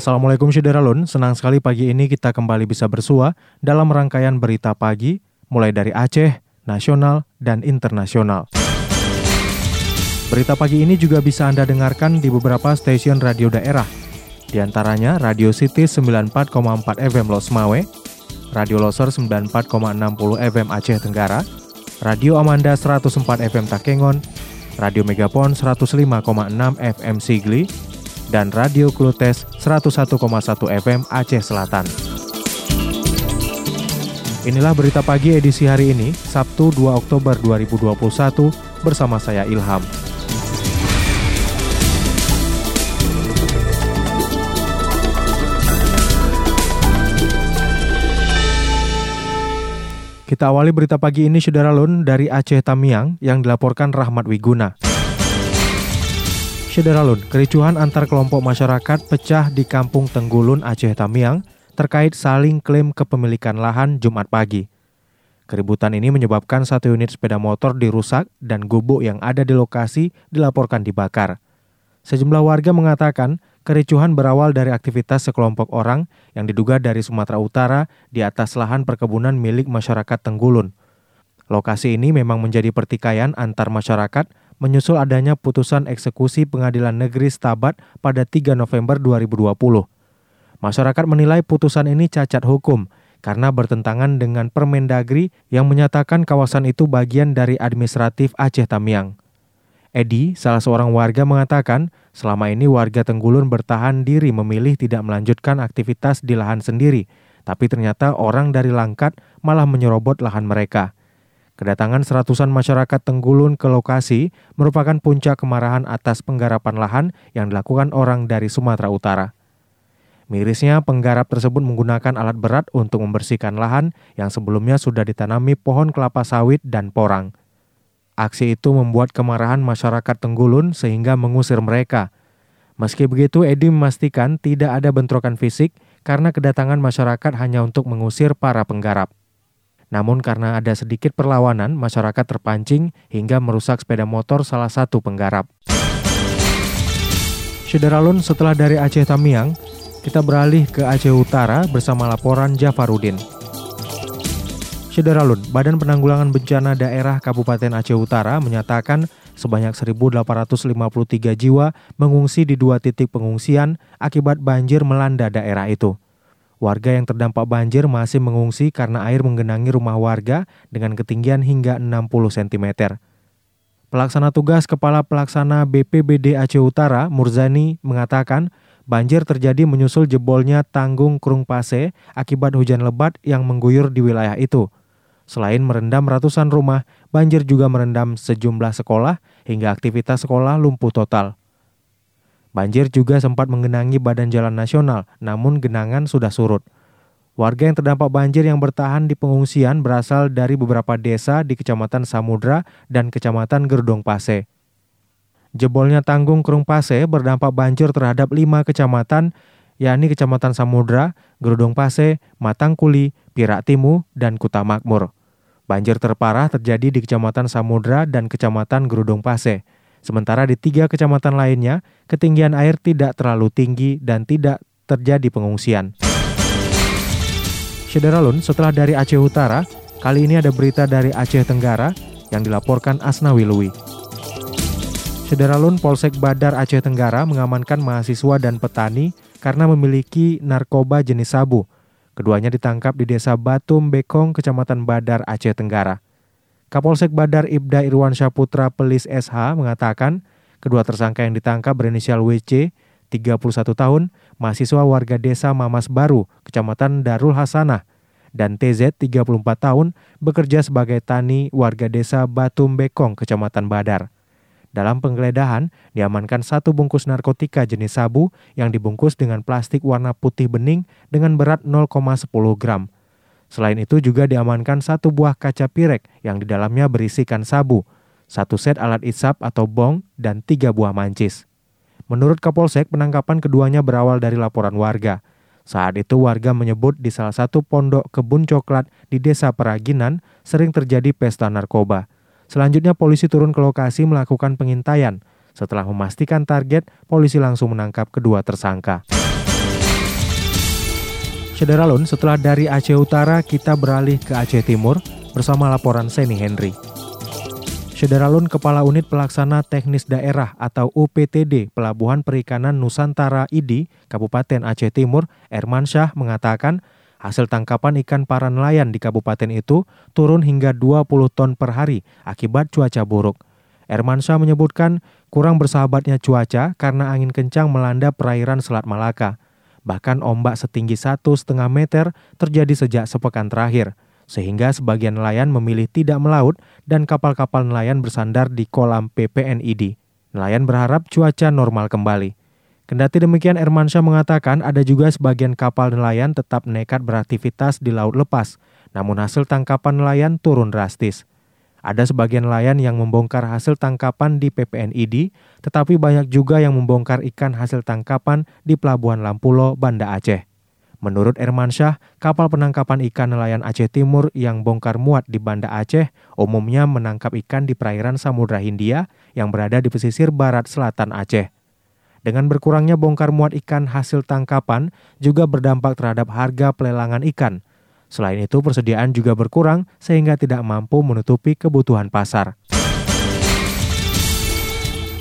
Assalamualaikum Syederalun, senang sekali pagi ini kita kembali bisa bersua dalam rangkaian berita pagi mulai dari Aceh, nasional, dan internasional. Berita pagi ini juga bisa Anda dengarkan di beberapa stasiun radio daerah, di antaranya Radio City 94,4 FM Los Mawe, Radio Loser 94,60 FM Aceh Tenggara, Radio Amanda 104 FM Takengon, Radio Megapon 105,6 FM Sigli, dan Radio Klutes 101,1 FM Aceh Selatan. Inilah berita pagi edisi hari ini, Sabtu 2 Oktober 2021 bersama saya Ilham. Kita awali berita pagi ini Saudara Lun dari Aceh Tamiang yang dilaporkan Rahmat Wiguna. Syederalun, kericuhan antar kelompok masyarakat pecah di Kampung Tenggulun, Aceh Tamiang terkait saling klaim kepemilikan lahan Jumat pagi. Keributan ini menyebabkan satu unit sepeda motor dirusak dan gubuk yang ada di lokasi dilaporkan dibakar. Sejumlah warga mengatakan kericuhan berawal dari aktivitas sekelompok orang yang diduga dari Sumatera Utara di atas lahan perkebunan milik masyarakat Tenggulun. Lokasi ini memang menjadi pertikaian antar masyarakat menyusul adanya putusan eksekusi Pengadilan Negeri Stabat pada 3 November 2020. Masyarakat menilai putusan ini cacat hukum karena bertentangan dengan Permendagri yang menyatakan kawasan itu bagian dari administratif Aceh Tamiang. Edi, salah seorang warga mengatakan, selama ini warga Tenggulun bertahan diri memilih tidak melanjutkan aktivitas di lahan sendiri, tapi ternyata orang dari Langkat malah menyerobot lahan mereka. Kedatangan seratusan masyarakat Tenggulun ke lokasi merupakan puncak kemarahan atas penggarapan lahan yang dilakukan orang dari Sumatera Utara. Mirisnya, penggarap tersebut menggunakan alat berat untuk membersihkan lahan yang sebelumnya sudah ditanami pohon kelapa sawit dan porang. Aksi itu membuat kemarahan masyarakat Tenggulun sehingga mengusir mereka. Meski begitu, Edi memastikan tidak ada bentrokan fisik karena kedatangan masyarakat hanya untuk mengusir para penggarap. Namun karena ada sedikit perlawanan, masyarakat terpancing hingga merusak sepeda motor salah satu penggarap. Syederalun setelah dari Aceh Tamiang, kita beralih ke Aceh Utara bersama laporan Jafarudin. Syederalun, Badan Penanggulangan Bencana Daerah Kabupaten Aceh Utara menyatakan sebanyak 1.853 jiwa mengungsi di dua titik pengungsian akibat banjir melanda daerah itu. Warga yang terdampak banjir masih mengungsi karena air menggenangi rumah warga dengan ketinggian hingga 60 cm. Pelaksana tugas Kepala Pelaksana BPBD Aceh Utara, Murzani, mengatakan banjir terjadi menyusul jebolnya tanggung Krung Pase akibat hujan lebat yang mengguyur di wilayah itu. Selain merendam ratusan rumah, banjir juga merendam sejumlah sekolah hingga aktivitas sekolah lumpuh total. Banjir juga sempat menggenangi badan jalan nasional, namun genangan sudah surut. Warga yang terdampak banjir yang bertahan di pengungsian berasal dari beberapa desa di Kecamatan Samudra dan Kecamatan Gerdong Pase. Jebolnya tanggung Kerung Pase berdampak banjir terhadap lima kecamatan, yakni Kecamatan Samudra, Gerdong Pase, Matangkuli, Pirak Timu, dan Kuta Makmur. Banjir terparah terjadi di Kecamatan Samudra dan Kecamatan Gerudong Pase. Sementara di tiga kecamatan lainnya, ketinggian air tidak terlalu tinggi dan tidak terjadi pengungsian. Syederalun, setelah dari Aceh Utara, kali ini ada berita dari Aceh Tenggara yang dilaporkan Asnawi Lui. Syederalun Polsek Badar Aceh Tenggara mengamankan mahasiswa dan petani karena memiliki narkoba jenis sabu. Keduanya ditangkap di desa Batum Bekong, Kecamatan Badar, Aceh Tenggara. Kapolsek Badar Ibda Irwan Syaputra Pelis SH mengatakan kedua tersangka yang ditangkap berinisial WC, 31 tahun, mahasiswa warga desa Mamas Baru, Kecamatan Darul Hasanah, dan TZ, 34 tahun, bekerja sebagai tani warga desa Batum Bekong, Kecamatan Badar. Dalam penggeledahan, diamankan satu bungkus narkotika jenis sabu yang dibungkus dengan plastik warna putih bening dengan berat 0,10 gram. Selain itu juga diamankan satu buah kaca pirek yang di dalamnya berisikan sabu, satu set alat isap atau bong, dan tiga buah mancis. Menurut Kapolsek, penangkapan keduanya berawal dari laporan warga. Saat itu warga menyebut di salah satu pondok kebun coklat di desa Peraginan sering terjadi pesta narkoba. Selanjutnya polisi turun ke lokasi melakukan pengintaian. Setelah memastikan target, polisi langsung menangkap kedua tersangka. Sederalun, setelah dari Aceh Utara, kita beralih ke Aceh Timur bersama laporan Seni Henry. Sederalun Kepala Unit Pelaksana Teknis Daerah atau UPTD Pelabuhan Perikanan Nusantara IDI, Kabupaten Aceh Timur, Erman Syah mengatakan Hasil tangkapan ikan para nelayan di kabupaten itu turun hingga 20 ton per hari akibat cuaca buruk. Ermansyah menyebutkan kurang bersahabatnya cuaca karena angin kencang melanda perairan Selat Malaka. Bahkan ombak setinggi satu setengah meter terjadi sejak sepekan terakhir, sehingga sebagian nelayan memilih tidak melaut dan kapal-kapal nelayan bersandar di kolam PPNID. Nelayan berharap cuaca normal kembali. Kendati demikian, Ermansyah mengatakan ada juga sebagian kapal nelayan tetap nekat beraktivitas di laut lepas, namun hasil tangkapan nelayan turun drastis. Ada sebagian nelayan yang membongkar hasil tangkapan di PPNID, tetapi banyak juga yang membongkar ikan hasil tangkapan di Pelabuhan Lampulo, Banda Aceh. Menurut Ermansyah, kapal penangkapan ikan nelayan Aceh Timur yang bongkar muat di Banda Aceh umumnya menangkap ikan di perairan Samudra Hindia yang berada di pesisir barat selatan Aceh. Dengan berkurangnya bongkar muat ikan hasil tangkapan juga berdampak terhadap harga pelelangan ikan. Selain itu, persediaan juga berkurang sehingga tidak mampu menutupi kebutuhan pasar.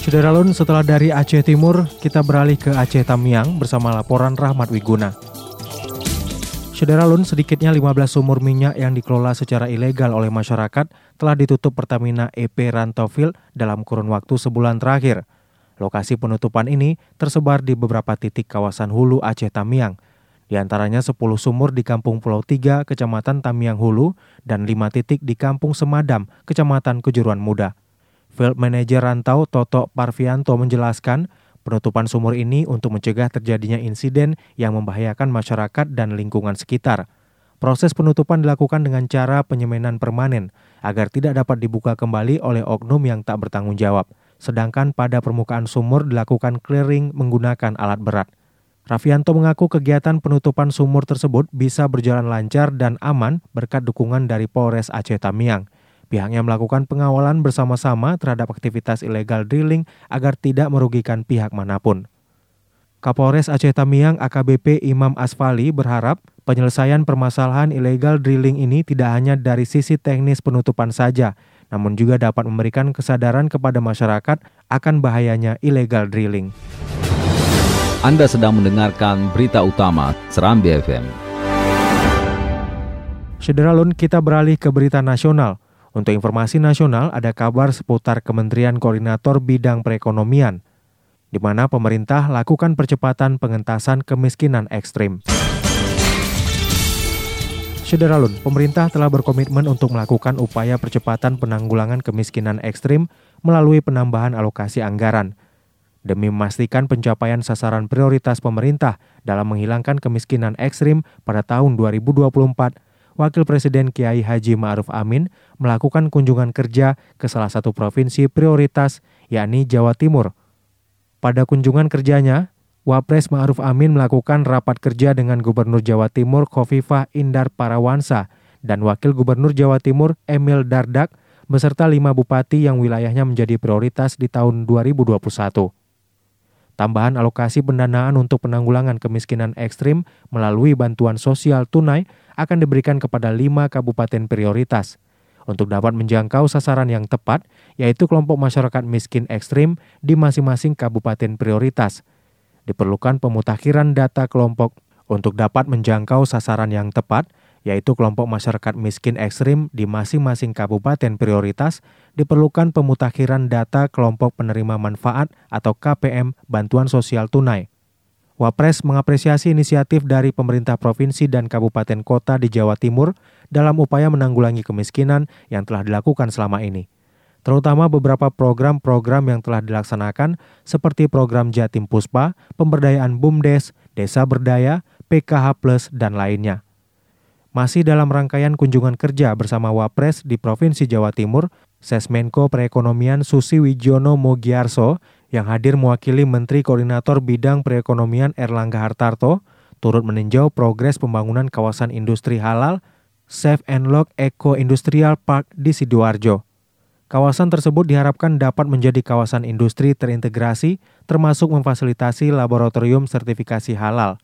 Saudara setelah dari Aceh Timur, kita beralih ke Aceh Tamiang bersama laporan Rahmat Wiguna. Saudara sedikitnya 15 sumur minyak yang dikelola secara ilegal oleh masyarakat telah ditutup Pertamina EP Rantoville dalam kurun waktu sebulan terakhir – Lokasi penutupan ini tersebar di beberapa titik kawasan hulu Aceh Tamiang, di antaranya 10 sumur di Kampung Pulau 3, Kecamatan Tamiang Hulu, dan 5 titik di Kampung Semadam, Kecamatan Kejuruan Muda. Field Manager Rantau Toto Parvianto menjelaskan, penutupan sumur ini untuk mencegah terjadinya insiden yang membahayakan masyarakat dan lingkungan sekitar. Proses penutupan dilakukan dengan cara penyemenan permanen agar tidak dapat dibuka kembali oleh oknum yang tak bertanggung jawab sedangkan pada permukaan sumur dilakukan clearing menggunakan alat berat. Rafianto mengaku kegiatan penutupan sumur tersebut bisa berjalan lancar dan aman berkat dukungan dari Polres Aceh Tamiang. Pihaknya melakukan pengawalan bersama-sama terhadap aktivitas ilegal drilling agar tidak merugikan pihak mana pun. Kapolres Aceh Tamiang AKBP Imam Asfali berharap penyelesaian permasalahan ilegal drilling ini tidak hanya dari sisi teknis penutupan saja, namun juga dapat memberikan kesadaran kepada masyarakat akan bahayanya illegal drilling. Anda sedang mendengarkan berita utama Serambi FM. Sederalun kita beralih ke berita nasional. Untuk informasi nasional, ada kabar seputar Kementerian Koordinator Bidang Perekonomian, di mana pemerintah lakukan percepatan pengentasan kemiskinan ekstrim. Sederalun, pemerintah telah berkomitmen untuk melakukan upaya percepatan penanggulangan kemiskinan ekstrim melalui penambahan alokasi anggaran. Demi memastikan pencapaian sasaran prioritas pemerintah dalam menghilangkan kemiskinan ekstrim pada tahun 2024, Wakil Presiden Kiai Haji Ma'ruf Amin melakukan kunjungan kerja ke salah satu provinsi prioritas, yakni Jawa Timur. Pada kunjungan kerjanya, Wapres Ma'ruf Amin melakukan rapat kerja dengan Gubernur Jawa Timur Khofifah Indar Parawansa dan Wakil Gubernur Jawa Timur Emil Dardak beserta lima bupati yang wilayahnya menjadi prioritas di tahun 2021. Tambahan alokasi pendanaan untuk penanggulangan kemiskinan ekstrim melalui bantuan sosial tunai akan diberikan kepada lima kabupaten prioritas. Untuk dapat menjangkau sasaran yang tepat, yaitu kelompok masyarakat miskin ekstrim di masing-masing kabupaten prioritas – diperlukan pemutakhiran data kelompok. Untuk dapat menjangkau sasaran yang tepat, yaitu kelompok masyarakat miskin ekstrim di masing-masing kabupaten prioritas, diperlukan pemutakhiran data kelompok penerima manfaat atau KPM bantuan sosial tunai. Wapres mengapresiasi inisiatif dari pemerintah provinsi dan kabupaten kota di Jawa Timur dalam upaya menanggulangi kemiskinan yang telah dilakukan selama ini. terutama beberapa program-program yang telah dilaksanakan seperti program Jatim Puspa, pemberdayaan BUMDes, Desa Berdaya, PKH Plus, dan lainnya. Masih dalam rangkaian kunjungan kerja bersama Wapres di Provinsi Jawa Timur, Sesmenko Perekonomian Susi Wijono Mogiarso yang hadir mewakili Menteri Koordinator Bidang Perekonomian Erlangga Hartarto turut meninjau progres pembangunan kawasan industri halal Safe and Lock Eco Industrial Park di Sidoarjo. Kawasan tersebut diharapkan dapat menjadi kawasan industri terintegrasi termasuk memfasilitasi laboratorium sertifikasi halal,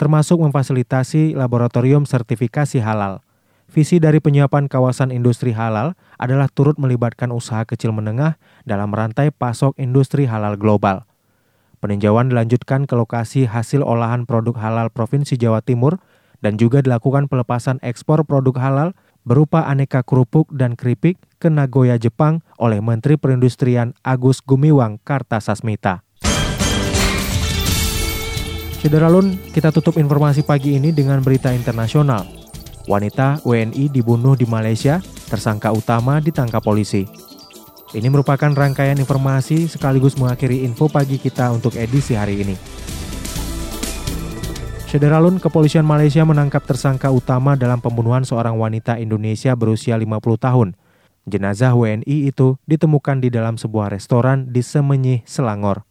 termasuk memfasilitasi laboratorium sertifikasi halal. Visi dari penyiapan kawasan industri halal adalah turut melibatkan usaha kecil menengah dalam rantai pasok industri halal global. Peninjauan dilanjutkan ke lokasi hasil olahan produk halal Provinsi Jawa Timur dan juga dilakukan pelepasan ekspor produk halal berupa aneka kerupuk dan keripik ke Nagoya, Jepang oleh Menteri Perindustrian Agus Gumiwang Kartasasmita. Cederalun, kita tutup informasi pagi ini dengan berita internasional. Wanita WNI dibunuh di Malaysia, tersangka utama ditangkap polisi. Ini merupakan rangkaian informasi sekaligus mengakhiri info pagi kita untuk edisi hari ini. Sederalun, kepolisian Malaysia menangkap tersangka utama dalam pembunuhan seorang wanita Indonesia berusia 50 tahun. Jenazah WNI itu ditemukan di dalam sebuah restoran di Semenyih, Selangor.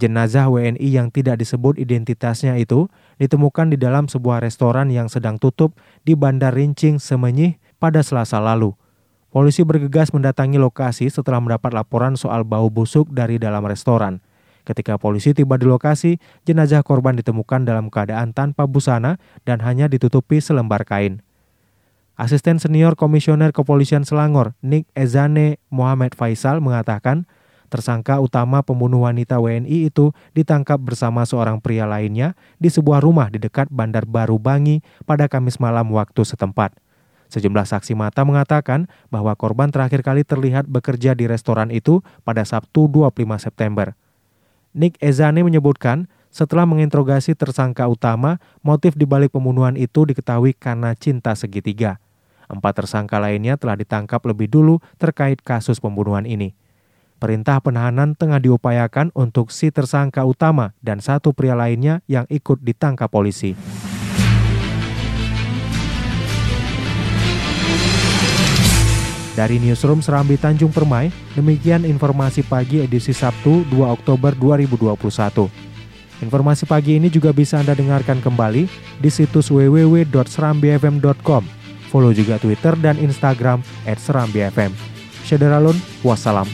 Jenazah WNI yang tidak disebut identitasnya itu ditemukan di dalam sebuah restoran yang sedang tutup di Bandar Rincing, Semenyih pada selasa lalu. Polisi bergegas mendatangi lokasi setelah mendapat laporan soal bau busuk dari dalam restoran. Ketika polisi tiba di lokasi, jenazah korban ditemukan dalam keadaan tanpa busana dan hanya ditutupi selembar kain. Asisten senior Komisioner Kepolisian Selangor, Nick Ezane Muhammad Faisal mengatakan, tersangka utama pembunuh wanita WNI itu ditangkap bersama seorang pria lainnya di sebuah rumah di dekat Bandar Baru Bangi pada Kamis malam waktu setempat. Sejumlah saksi mata mengatakan bahwa korban terakhir kali terlihat bekerja di restoran itu pada Sabtu 25 September. Nick Ezane menyebutkan, setelah menginterogasi tersangka utama, motif dibalik pembunuhan itu diketahui karena cinta segitiga. Empat tersangka lainnya telah ditangkap lebih dulu terkait kasus pembunuhan ini. Perintah penahanan tengah diupayakan untuk si tersangka utama dan satu pria lainnya yang ikut ditangkap polisi. Dari Newsroom Serambi Tanjung Permai, demikian informasi pagi edisi Sabtu 2 Oktober 2021. Informasi pagi ini juga bisa Anda dengarkan kembali di situs www.serambifm.com. Follow juga Twitter dan Instagram @serambifm. Syederalun, wassalam.